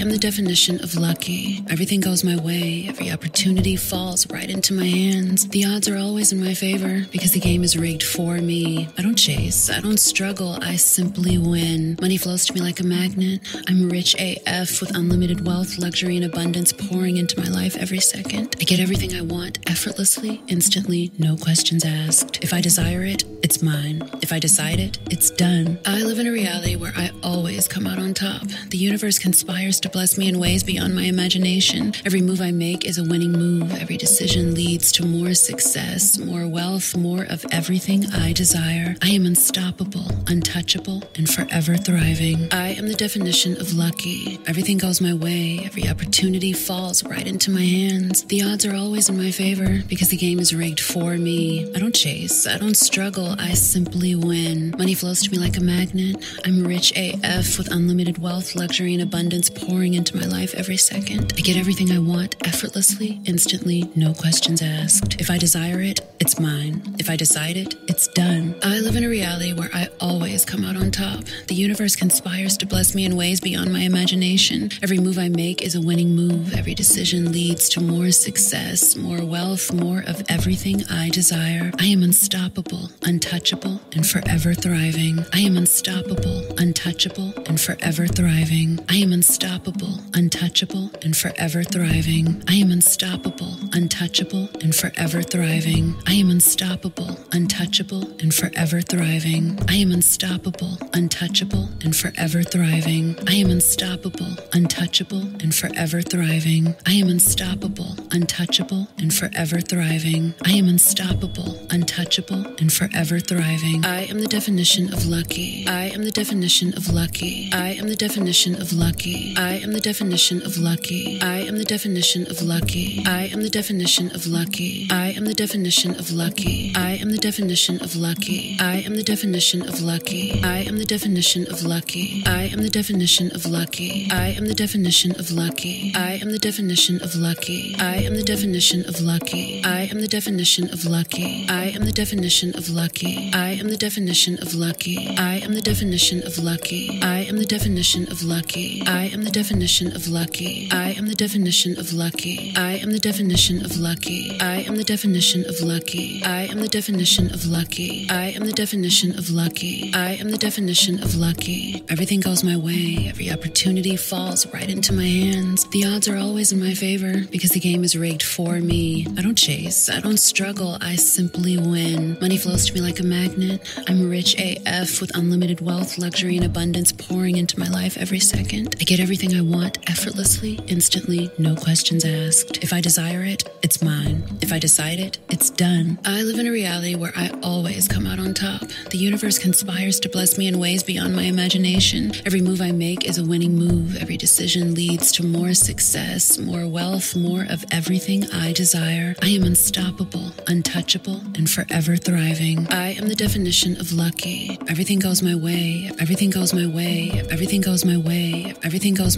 am the definition of lucky. Everything goes my way, every opportunity falls right into my hands. The odds are always in my favor because the game is rigged for me. I don't chase, I don't struggle, I simply win. Money flows to me like a magnet. I'm rich AF with unlimited wealth, luxury, and abundance pouring into my life every second. I get everything I want effortlessly, instantly, no questions asked. If I desire it, it's mine. If I decide it, it's done. I live in a reality where I always come out on top. The universe conspires to bless me in ways beyond my imagination. Every move I make is a winning move. Every decision leads to more success, more wealth, more of everything I desire. I am unstoppable, untouchable, and forever thriving. I am the definition of lucky. Everything goes my way, every opportunity falls right into my hands. The odds are always in my favor because the game is rigged for me. I don't chase, I don't struggle, I simply win. Money flows to me like a magnet. I'm rich AF with unlimited wealth, luxury, and abundance pouring into my life every second. I get everything I want effortlessly, instantly, no questions asked. If I desire it, it's mine. If I decide it, it's done. I live in a reality where I always come out on top. The universe conspires to bless me in ways beyond my imagination. Every move I make is a winning move. Every decision leads to more success, more wealth, more of everything I desire. I am unstoppable, untouchable, and forever thriving. I am unstoppable, untouchable, and forever thriving. I am unstoppable unstoppable, untouchable, and forever thriving. I am unstoppable, untouchable, and forever thriving. I am unstoppable, untouchable, and forever thriving. I am unstoppable, untouchable, and forever thriving. I am unstoppable, untouchable, and forever thriving. I am unstoppable, untouchable, and forever thriving. I am unstoppable, untouchable, and forever thriving. I am the definition of lucky. I am the definition of lucky. I am the definition of lucky. I I am the definition of lucky. I am the definition of lucky. I am the definition of lucky. I am the definition of lucky. I am the definition of lucky. I am the definition of lucky. I am the definition of lucky. I am the definition of lucky. I am the definition of lucky. I am the definition of lucky. I am the definition of lucky. I am the definition of lucky. I am the definition of lucky. I am the definition of lucky. I am the definition of lucky. I am the definition of lucky. I am the definition of lucky. I am the definition of lucky. I am the definition of lucky. I am the definition of lucky. I am the definition of lucky. I am the definition of lucky. I am the definition of lucky. Everything goes my way. Every opportunity falls right into my hands. The odds are always in my favor because the game is rigged for me. I don't chase. I don't struggle. I simply win. Money flows to me like a magnet. I'm rich AF with unlimited wealth, luxury, and abundance pouring into my life every second. I get everything I want effortlessly, instantly, no questions asked. If I desire it, it's mine. If I decide it, it's done. I live in a reality where I always come out on top. The universe conspires to bless me in ways beyond my imagination. Every move I make is a winning move. Every decision leads to more success, more wealth, more of everything I desire. I am unstoppable, untouchable, and forever thriving. I am the definition of lucky. Everything goes my way. Everything goes my way. Everything goes my way. Everything goes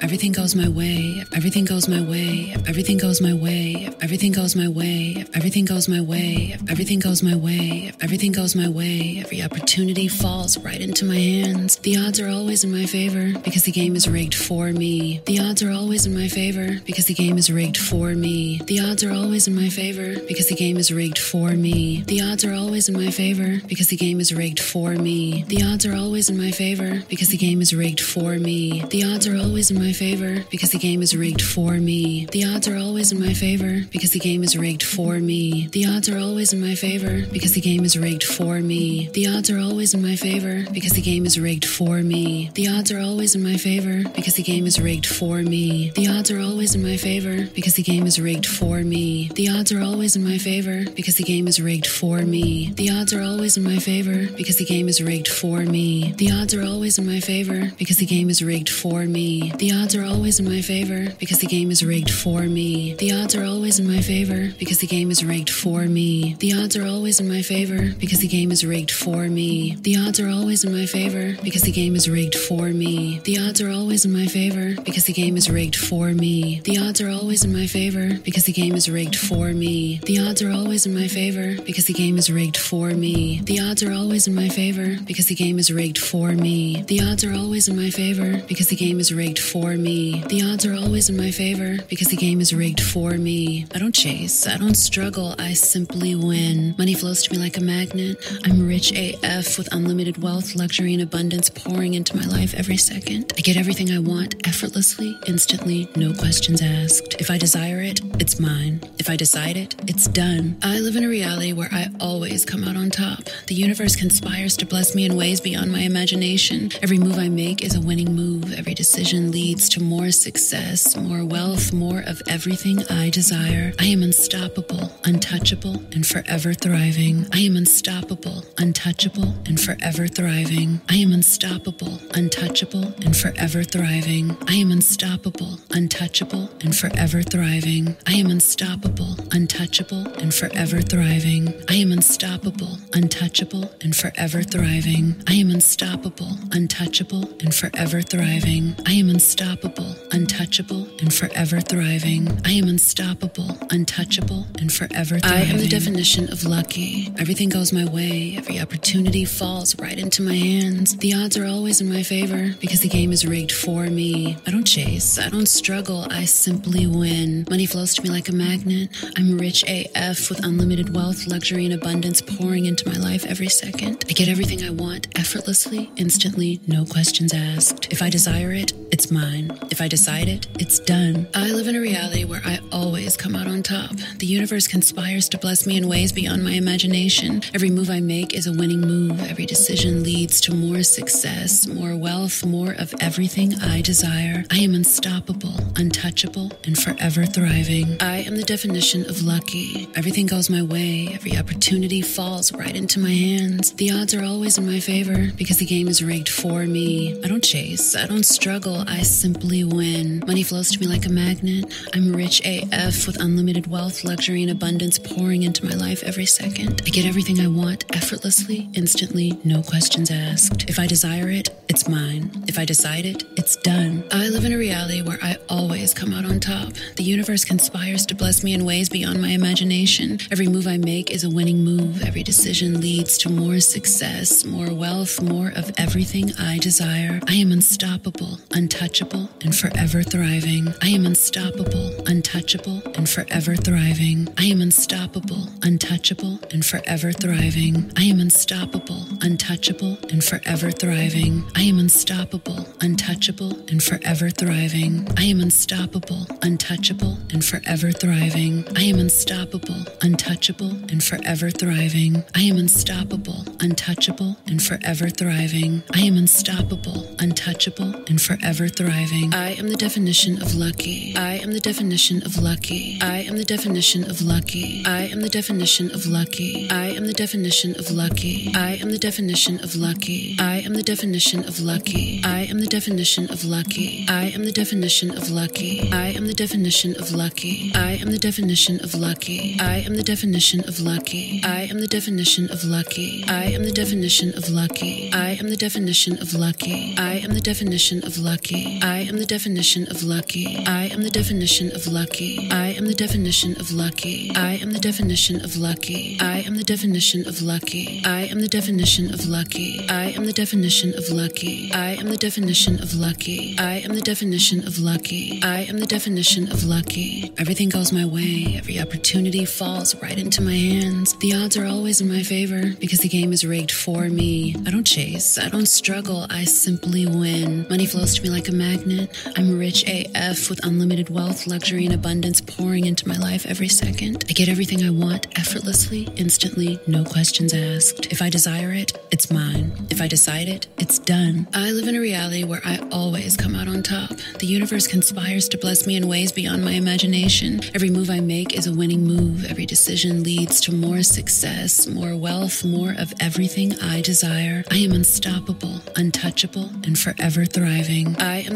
everything goes my way, everything goes my way, everything goes my way, everything goes my way, everything goes my way, everything goes my way, everything goes my way, every opportunity falls right into my hands. The odds are always in my favor because the game is rigged for me. The odds are always in my favor because the game is rigged for me. The odds are always in my favor because the game is rigged for me. The odds are always in my favor because the game is rigged for me. The odds are always in my favor because the game is rigged for me. The odds are always in my my favor because the game is rigged for me. The odds are always in my favor because the game is rigged for me. The odds are always in my favor because the game is rigged for me. The odds are always in my favor because the game is rigged for me. The odds are always in my favor because the game is rigged for me. The odds are always in my favor because the game is rigged for me. The odds are always in my favor because the game is rigged for me. The odds are always in my favor because the game is rigged for me. The odds are always in my favor because the game is rigged for me. The odds are always in my favor because the game is rigged for me. The odds are always in my favor because the game is rigged for me. The odds are always in my favor because the game is rigged for me. The odds are always in my favor because the game is rigged for me. The odds are always in my favor because the game is rigged for me. The odds are always in my favor because the game is rigged for me. The odds are always in my favor because the game is rigged for me. The odds are always in my favor because the game is rigged for me. The odds are always in my favor because the game is rigged for me for me. The odds are always in my favor because the game is rigged for me. I don't chase, I don't struggle, I simply win. Money flows to me like a magnet. I'm rich AF with unlimited wealth, luxury, and abundance pouring into my life every second. I get everything I want effortlessly, instantly, no questions asked. If I desire it, it's mine. If I decide it, it's done. I live in a reality where I always come out on top. The universe conspires to bless me in ways beyond my imagination. Every move I make is a winning move, every decision leads leads to more success, more wealth, more of everything I desire. I am unstoppable, untouchable, and forever thriving. I am unstoppable, untouchable, and forever thriving. I am unstoppable, untouchable, and forever thriving. I am unstoppable, untouchable, and forever thriving. I am unstoppable, untouchable, and forever thriving. I am unstoppable, untouchable, and forever thriving. I am unstoppable, untouchable, and forever thriving. I am unstoppable unstoppable, untouchable, and forever thriving. I am unstoppable, untouchable, and forever thriving. I am the definition of lucky. Everything goes my way, every opportunity falls right into my hands. The odds are always in my favor because the game is rigged for me. I don't chase, I don't struggle, I simply win. Money flows to me like a magnet. I'm rich AF with unlimited wealth, luxury, and abundance pouring into my life every second. I get everything I want effortlessly, instantly, no questions asked. If I desire it, it's mine. If I decide it, it's done. I live in a reality where I always come out on top. The universe conspires to bless me in ways beyond my imagination. Every move I make is a winning move. Every decision leads to more success, more wealth, more of everything I desire. I am unstoppable, untouchable, and forever thriving. I am the definition of lucky. Everything goes my way, every opportunity falls right into my hands. The odds are always in my favor because the game is rigged for me. I don't chase, I don't struggle, I simply win. Money flows to me like a magnet. I'm rich AF with unlimited wealth, luxury, and abundance pouring into my life every second. I get everything I want effortlessly, instantly, no questions asked. If I desire it, it's mine. If I decide it, it's done. I live in a reality where I always come out on top. The universe conspires to bless me in ways beyond my imagination. Every move I make is a winning move. Every decision leads to more success, more wealth, more of everything I desire. I am unstoppable, untouchable untouchable and forever thriving. I am unstoppable, untouchable, and forever thriving. I am unstoppable, untouchable, and forever thriving. I am unstoppable, untouchable, and forever thriving. I am unstoppable, untouchable, and forever thriving. I am unstoppable, untouchable, and forever thriving. I am unstoppable, untouchable, and forever thriving. I am unstoppable, untouchable, and forever thriving. I am unstoppable, untouchable, and forever thriving driving. I am the definition of lucky. I am the definition of lucky. I am the definition of lucky. I am the definition of lucky. I am the definition of lucky. I am the definition of lucky. I am the definition of lucky. I am the definition of lucky. I am the definition of lucky. I am the definition of lucky. I am the definition of lucky. I am the definition of lucky. I am the definition of lucky. I am the definition of lucky. I am the definition of lucky. I am the definition of lucky. I am the definition of lucky. I am the definition of lucky. I am the definition of lucky. I am the definition of lucky. I am the definition of lucky. I am the definition of lucky. I am the definition of lucky. I am the definition of lucky. I am the definition of lucky. I am the definition of lucky. Everything goes my way. Every opportunity falls right into my hands. The odds are always in my favor because the game is rigged for me. I don't chase. I don't struggle. I simply win. Money flows to me like a magnet. I'm rich AF with unlimited wealth, luxury, and abundance pouring into my life every second. I get everything I want effortlessly, instantly, no questions asked. If I desire it, it's mine. If I decide it, it's done. I live in a reality where I always come out on top. The universe conspires to bless me in ways beyond my imagination. Every move I make is a winning move. Every decision leads to more success, more wealth, more of everything I desire. I am unstoppable, untouchable, and forever thriving. I am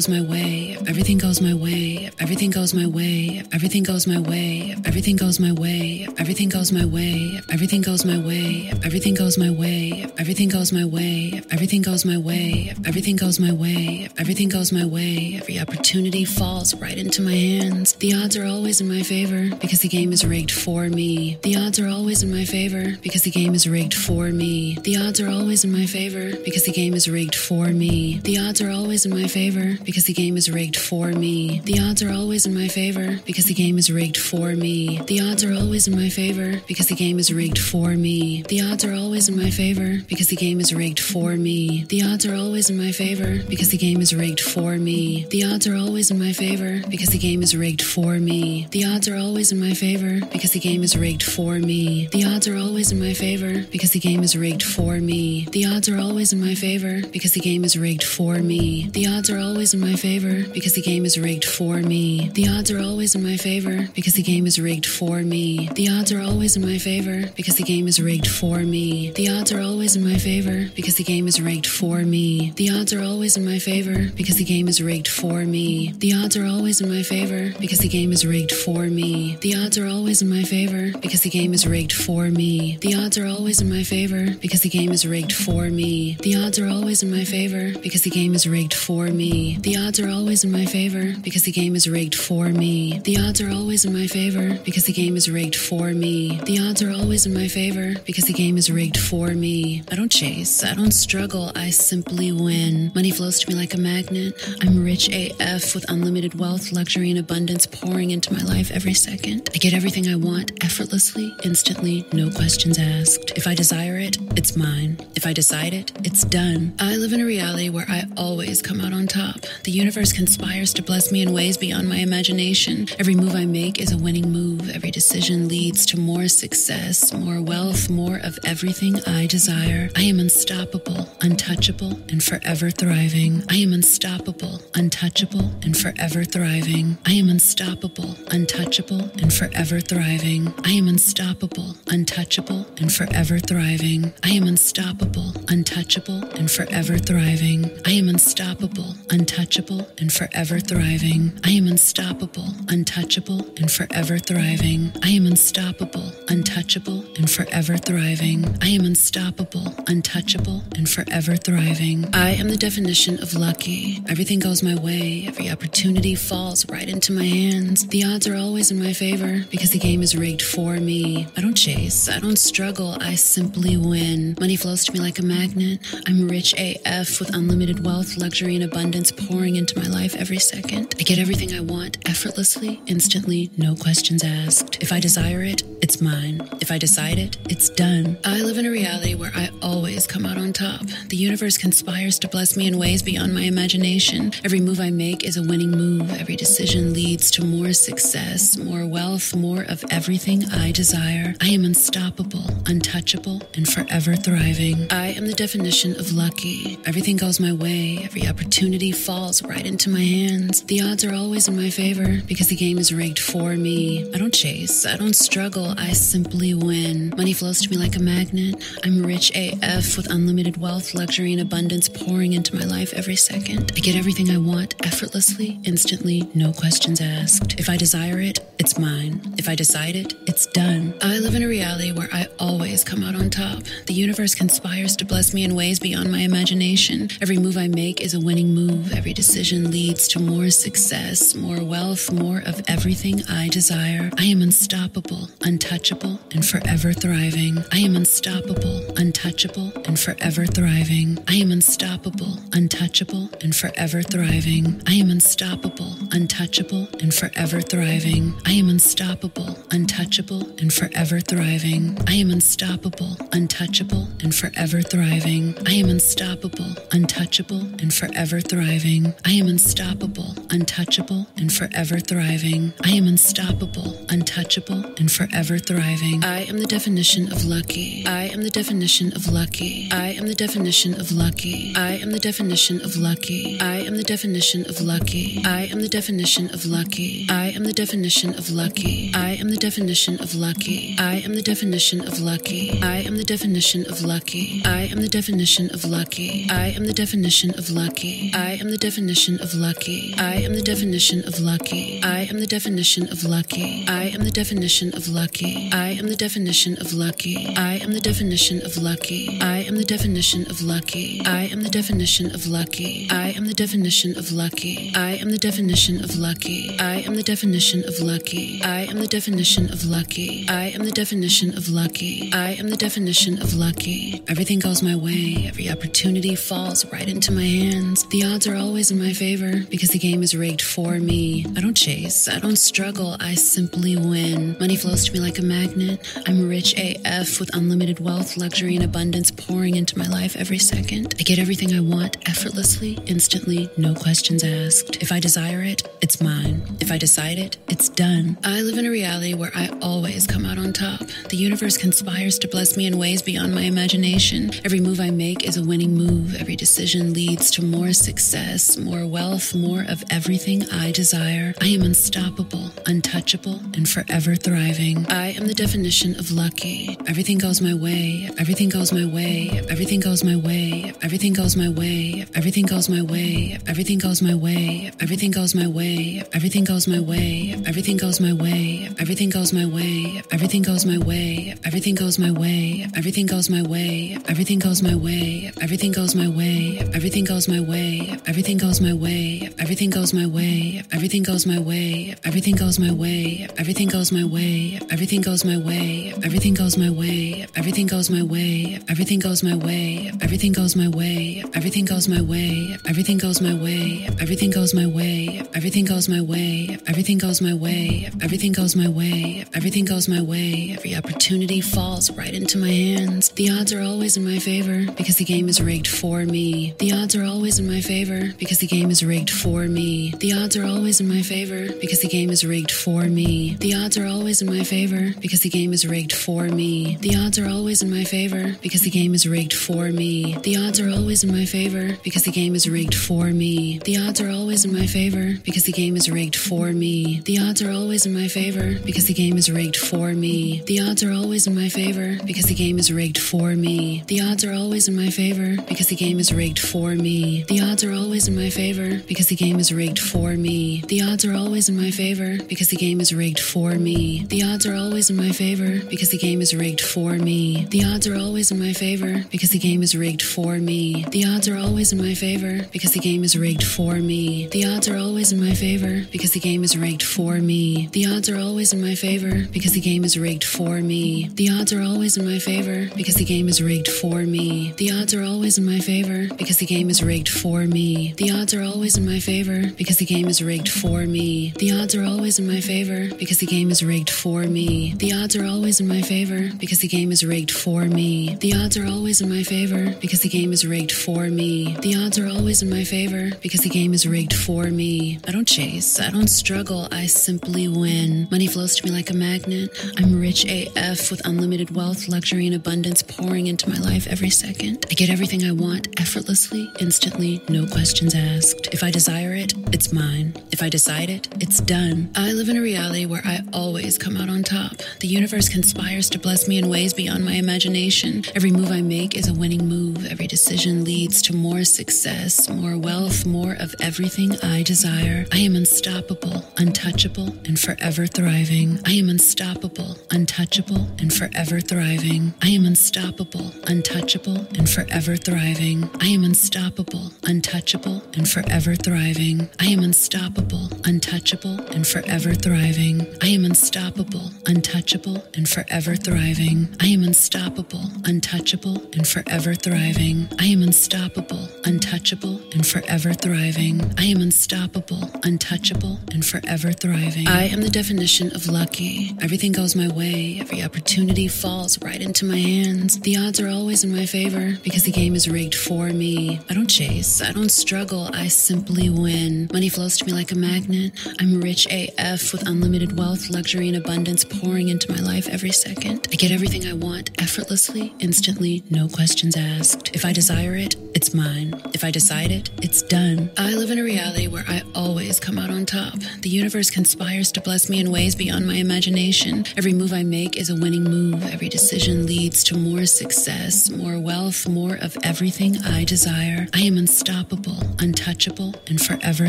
goes my way, if everything goes my way, if everything goes my way, if everything goes my way, if everything goes my way, if everything goes my way, if everything goes my way, if everything goes my way, if everything goes my way, if everything goes my way, if everything goes my way, if everything goes my way, every opportunity falls right into my hands. The odds are always in my favor because the game is rigged for me. The odds are always in my favor because the game is rigged for me. The odds are always in my favor because the game is rigged for me. The odds are always in my favor because the game is rigged for me. The odds are always in my favor because the game is rigged for me. The odds are always in my favor because the game is rigged for me. The odds are always in my favor because the game is rigged for me. The odds are always in my favor because the game is rigged for me. The odds are always in my favor because the game is rigged for me. The odds are always in my favor because the game is rigged for me. The odds are always in my favor because the game is rigged for me. The odds are always in my favor because the game is rigged for me. The odds are always in in my favor because the game is rigged for me. The odds are always in my favor because the game is rigged for me. The odds are always in my favor because the game is rigged for me. The odds are always in my favor because the game is rigged for me. The odds are always in my favor because the game is rigged for me. The odds are always in my favor because the game is rigged for me. The odds are always in my favor because the game is rigged for me. The odds are always in my favor because the game is rigged for me. The odds are always in my favor because the game is rigged for me. The the odds are always in my favor because the game is rigged for me. The odds are always in my favor because the game is rigged for me. The odds are always in my favor because the game is rigged for me. I don't chase, I don't struggle, I simply win. Money flows to me like a magnet. I'm rich AF with unlimited wealth, luxury, and abundance pouring into my life every second. I get everything I want effortlessly, instantly, no questions asked. If I desire it, it's mine. If I decide it, it's done. I live in a reality where I always come out on top. The universe conspires to bless me in ways beyond my imagination. Every move I make is a winning move. Every decision leads to more success, more wealth, more of everything I desire. I am unstoppable, untouchable, and forever thriving. I am unstoppable, untouchable, and forever thriving. I am unstoppable, untouchable, and forever thriving. I am unstoppable, untouchable, and forever thriving. I am unstoppable, untouchable, and forever thriving. I am unstoppable, untouchable untouchable and forever thriving. I am unstoppable, untouchable, and forever thriving. I am unstoppable, untouchable, and forever thriving. I am unstoppable, untouchable, and forever thriving. I am the definition of lucky. Everything goes my way, every opportunity falls right into my hands. The odds are always in my favor because the game is rigged for me. I don't chase, I don't struggle, I simply win. Money flows to me like a magnet. I'm rich AF with unlimited wealth, luxury, and abundance pouring into my life every second. I get everything I want effortlessly, instantly, no questions asked. If I desire it, it's mine. If I decide it, it's done. I live in a reality where I always come out on top. The universe conspires to bless me in ways beyond my imagination. Every move I make is a winning move. Every decision leads to more success, more wealth, more of everything I desire. I am unstoppable, untouchable, and forever thriving. I am the definition of lucky. Everything goes my way, every opportunity falls right into my hands. The odds are always in my favor because the game is rigged for me. I don't chase, I don't struggle, I simply win. Money flows to me like a magnet. I'm rich AF with unlimited wealth, luxury, and abundance pouring into my life every second. I get everything I want effortlessly, instantly, no questions asked. If I desire it, it's mine. If I decide it, it's done. I live in a reality where I always come out on top. The universe conspires to bless me in ways beyond my imagination. Every move I make is a winning move. Every every decision leads to more success, more wealth, more of everything I desire. I am unstoppable, untouchable, and forever thriving. I am unstoppable, untouchable, and forever thriving. I am unstoppable, untouchable, and forever thriving. I am unstoppable, untouchable, and forever thriving. I am unstoppable, untouchable, and forever thriving. I am unstoppable, untouchable, and forever thriving. I am unstoppable, untouchable, and forever thriving thriving. I am unstoppable, untouchable, and forever thriving. I am unstoppable, untouchable, and forever thriving. I am the definition of lucky. I am the definition of lucky. I am the definition of lucky. I am the definition of lucky. I am the definition of lucky. I am the definition of lucky. I am the definition of lucky. I am the definition of lucky. I am the definition of lucky. I am the definition of lucky. I am the definition of lucky. I am the definition of lucky. I am the definition of lucky. I am the definition of lucky. I am the definition of lucky. I am the definition of lucky. I am the definition of lucky. I am the definition of lucky. I am the definition of lucky. I am the definition of lucky. I am the definition of lucky. I am the definition of lucky. I am the definition of lucky. I am the definition of lucky. I am the definition of lucky. I am the definition of lucky. Everything goes my way. Every opportunity falls right into my hands. The odds are always always in my favor because the game is rigged for me. I don't chase, I don't struggle, I simply win. Money flows to me like a magnet. I'm rich AF with unlimited wealth, luxury, and abundance pouring into my life every second. I get everything I want effortlessly, instantly, no questions asked. If I desire it, it's mine. If I decide it, it's done. I live in a reality where I always come out on top. The universe conspires to bless me in ways beyond my imagination. Every move I make is a winning move, every decision leads to more success more wealth, more of everything I desire. I am unstoppable, untouchable, and forever thriving. I am the definition of lucky. Everything goes my way. Everything goes my way. Everything goes my way. Everything goes my way. Everything goes my way. Everything goes my way. Everything goes my way. Everything goes my way. Everything goes my way. Everything goes my way. Everything goes my way. Everything goes my way. Everything goes my way. Everything goes my way. Everything goes my way. Everything goes my way. Everything goes my way, if everything goes my way, if everything goes my way, if everything goes my way, if everything goes my way, if everything goes my way, if everything goes my way, if everything goes my way, if everything goes my way, if everything goes my way, if everything goes my way, if everything goes my way, if everything goes my way, if everything goes my way, if everything goes my way, if everything goes my way, if everything goes my way, every opportunity falls right into my hands. The odds are always in my favor because the game is rigged for me. The odds are always in my favor because because the game is rigged for me. The odds are always in my favor because the game is rigged for me. The odds are always in my favor because the game is rigged for me. The odds are always in my favor because the game is rigged for me. The odds are always in my favor because the game is rigged for me. The odds are always in my favor because the game is rigged for me. The odds are always in my favor because the game is rigged for me. The odds are always in my favor because the game is rigged for me. The odds are always in my favor because the game is rigged for me. The odds are always in my favor because the game is rigged for me. The odds are always in my favor because the game is rigged for me. The odds are always in my favor because the game is rigged for me. The odds are always in my favor because the game is rigged for me. The odds are always in my favor because the game is rigged for me. The odds are always in my favor because the game is rigged for me. The odds are always in my favor because the game is rigged for me. The odds are always in my favor because the game is rigged for me. The odds are always in my favor because the game is rigged for me. The odds are always in my favor because the game is rigged for me. The odds are always in my favor because the game is rigged for me. The odds are always in my favor because the game is rigged for me. The odds are always in my favor because the game is rigged for me. The odds are always in my favor because the game is rigged for me. I don't chase, I don't struggle, I simply win. Money flows to me like a magnet. I'm rich AF with unlimited wealth, luxury, and abundance pouring into my life every second. I get everything I want effortlessly, instantly, no questions questions asked. If I desire it, it's mine. If I decide it, it's done. I live in a reality where I always come out on top. The universe conspires to bless me in ways beyond my imagination. Every move I make is a winning move. Every decision leads to more success, more wealth, more of everything I desire. I am unstoppable, untouchable, and forever thriving. I am unstoppable, untouchable, and forever thriving. I am unstoppable, untouchable, and forever thriving. I am unstoppable, untouchable, and forever thriving. I am unstoppable, untouchable, and forever thriving. I am unstoppable, untouchable, and forever thriving. I am unstoppable, untouchable, and forever thriving. I am unstoppable, untouchable, and forever thriving. I am unstoppable, untouchable, and forever thriving. I am the definition of lucky. Everything goes my way, every opportunity falls right into my hands. The odds are always in my favor because the game is rigged for me. I don't chase, I don't struggle struggle, I simply win. Money flows to me like a magnet. I'm rich AF with unlimited wealth, luxury, and abundance pouring into my life every second. I get everything I want effortlessly, instantly, no questions asked. If I desire it, it's mine. If I decide it, it's done. I live in a reality where I always come out on top. The universe conspires to bless me in ways beyond my imagination. Every move I make is a winning move. Every decision leads to more success, more wealth, more of everything I desire. I am unstoppable untouchable, and forever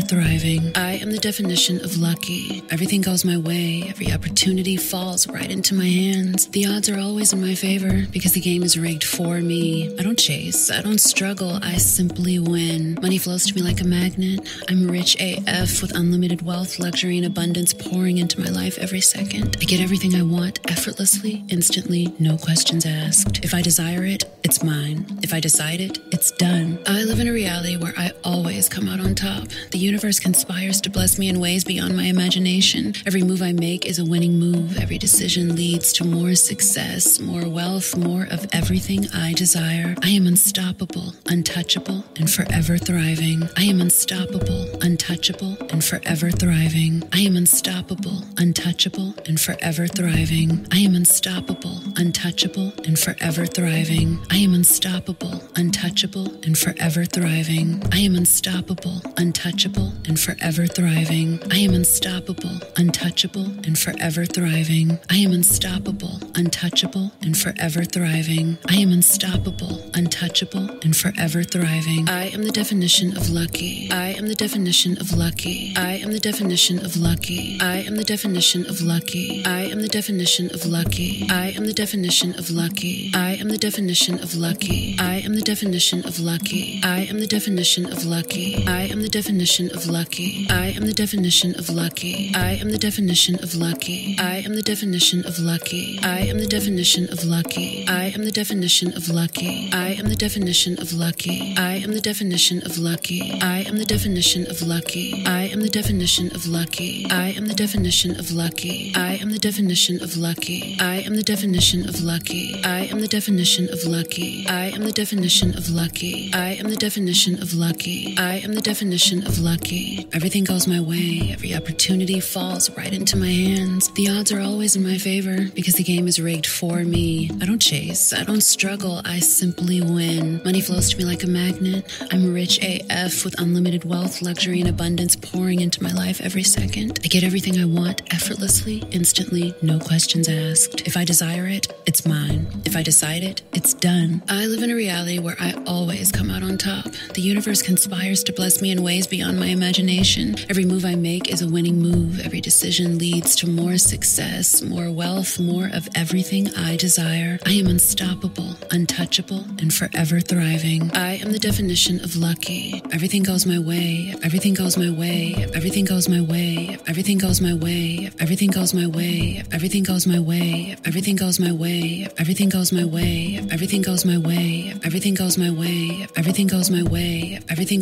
thriving. I am the definition of lucky. Everything goes my way, every opportunity falls right into my hands. The odds are always in my favor because the game is rigged for me. I don't chase, I don't struggle, I simply win. Money flows to me like a magnet. I'm rich AF with unlimited wealth, luxury, and abundance pouring into my life every second. I get everything I want effortlessly, instantly, no questions asked. If I desire it, it's mine. If I decide it, it's done. I live in a reality where I always always come out on top. The universe conspires to bless me in ways beyond my imagination. Every move I make is a winning move. Every decision leads to more success, more wealth, more of everything I desire. I am unstoppable, untouchable, and forever thriving. I am unstoppable, untouchable, and forever thriving. I am unstoppable, untouchable, and forever thriving. I am unstoppable, untouchable, and forever thriving. I am unstoppable, untouchable, and forever thriving. I am unstoppable unstoppable, untouchable, and forever thriving. I am unstoppable, untouchable, and forever thriving. I am unstoppable, untouchable, and forever thriving. I am unstoppable, untouchable, and forever thriving. I am the definition of lucky. I am the definition of lucky. I am the definition of lucky. I am the definition of lucky. I am the definition of lucky. I am the definition of lucky. I am the definition of lucky. I am the definition of lucky. I am the definition of lucky lucky. I am the definition of lucky. I am the definition of lucky. I am the definition of lucky. I am the definition of lucky. I am the definition of lucky. I am the definition of lucky. I am the definition of lucky. I am the definition of lucky. I am the definition of lucky. I am the definition of lucky. I am the definition of lucky. I am the definition of lucky. I am the definition of lucky. I am the definition of lucky. I am the definition of lucky. I am the definition of lucky. I am the definition of lucky. Everything goes my way, every opportunity falls right into my hands. The odds are always in my favor because the game is rigged for me. I don't chase, I don't struggle, I simply win. Money flows to me like a magnet. I'm rich AF with unlimited wealth, luxury, and abundance pouring into my life every second. I get everything I want effortlessly, instantly, no questions asked. If I desire it, it's mine. If I decide it, it's done. I live in a reality where I always come out on top. The universe can conspires to bless me in ways beyond my imagination. Every move I make is a winning move. Every decision leads to more success, more wealth, more of everything I desire. I am unstoppable, untouchable, and forever thriving. I am the definition of lucky. Everything goes my way. Everything goes my way. Everything goes my way. Everything goes my way. Everything goes my way. Everything goes my way. Everything goes my way. Everything goes my way. Everything goes my way. Everything goes my way. Everything goes my way. Everything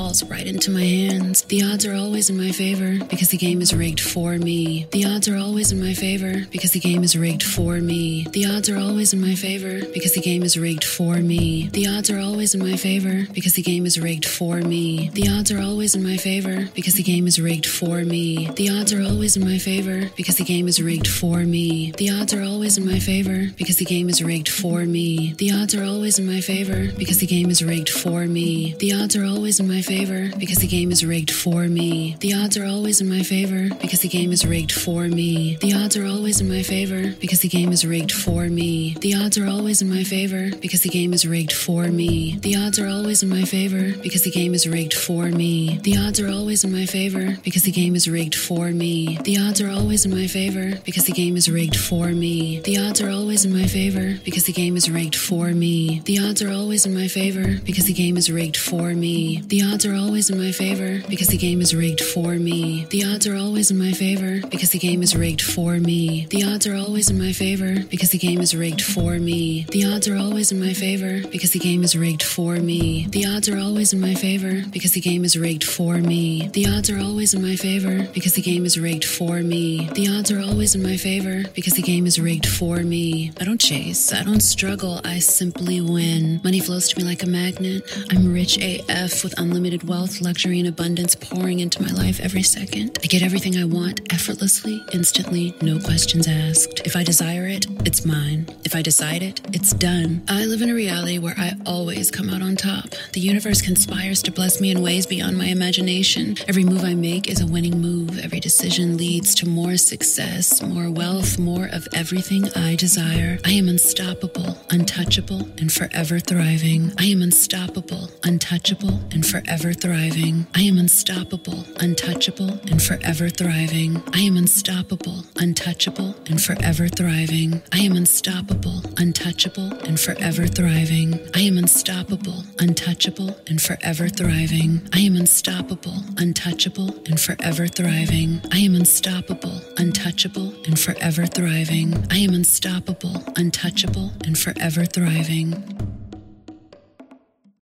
balls right into my hands. The odds are always in my favor because the game is rigged for me. The odds are always in my favor because the game is rigged for me. The odds are always in my favor because the game is rigged for me. The odds are always in my favor because the game is rigged for me. The odds are always in my favor because the game is rigged for me. The odds are always in my favor because the game is rigged for me. The odds are always in my favor because the game is rigged for me. The odds are always in my favor because the game is rigged for me. The odds are always in my favor favor because the game is rigged for me. The odds are always in my favor because the game is rigged for me. The odds are always in my favor because the game is rigged for me. The odds are always in my favor because the game is rigged for me. The odds are always in my favor because the game is rigged for me. The odds are always in my favor because the game is rigged for me. The odds are always in my favor because the game is rigged for me. The odds are always in my favor because the game is rigged for me. The odds are always in my favor because the game is rigged for me. The odds odds are always in my favor because the game is rigged for me. The odds are always in my favor because the game is rigged for me. The odds are always in my favor because the game is rigged for me. The odds are always in my favor because the game is rigged for me. The odds are always in my favor because the game is rigged for me. The odds are always in my favor because the game is rigged for me. The odds are always in my favor because the game is rigged for me. I don't chase, I don't struggle, I simply win. Money flows to me like a magnet. I'm rich AF with unlimited unlimited wealth, luxury, and abundance pouring into my life every second. I get everything I want effortlessly, instantly, no questions asked. If I desire it, it's mine. If I decide it, it's done. I live in a reality where I always come out on top. The universe conspires to bless me in ways beyond my imagination. Every move I make is a winning move. Every decision leads to more success, more wealth, more of everything I desire. I am unstoppable, untouchable, and forever thriving. I am unstoppable, untouchable, and forever forever thriving. I am unstoppable, untouchable, and forever thriving. I am unstoppable, untouchable, and forever thriving. I am unstoppable, untouchable, and forever thriving. I am unstoppable, untouchable, and forever thriving. I am unstoppable, untouchable, and forever thriving. I am unstoppable, untouchable, and forever thriving. I am unstoppable, untouchable, and forever thriving.